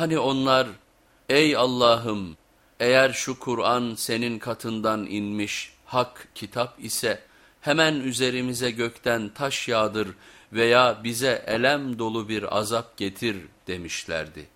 Hani onlar ey Allah'ım eğer şu Kur'an senin katından inmiş hak kitap ise hemen üzerimize gökten taş yağdır veya bize elem dolu bir azap getir demişlerdi.